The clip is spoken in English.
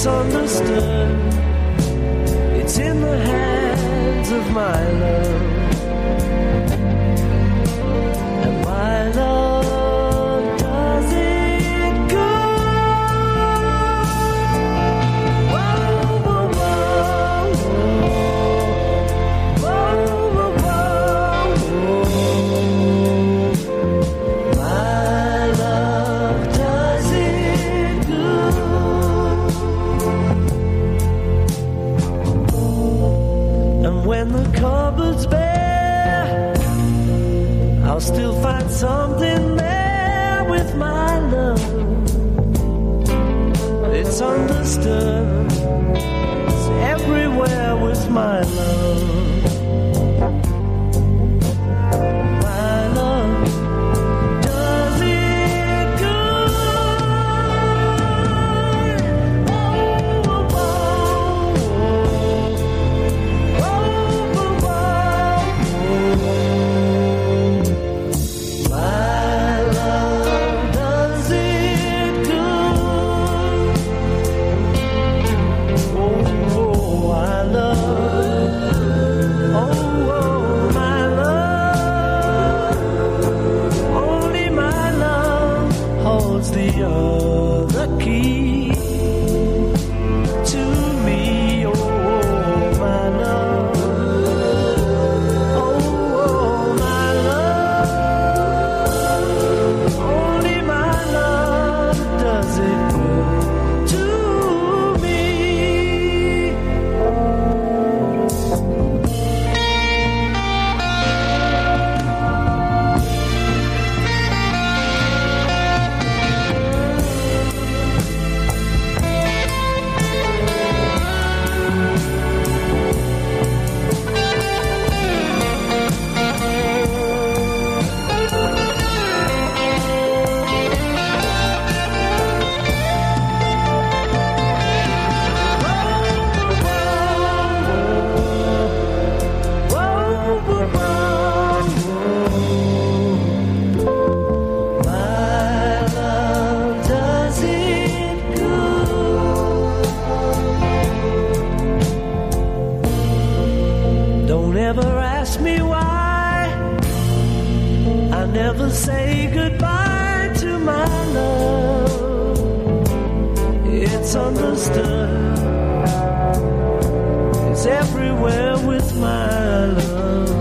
It's understood. It's in the hands of my love. I'll still find something there with my love. It's understood. It's everywhere with my love. Good. Ask me why. I never say goodbye to my love. It's understood. It's everywhere with my love.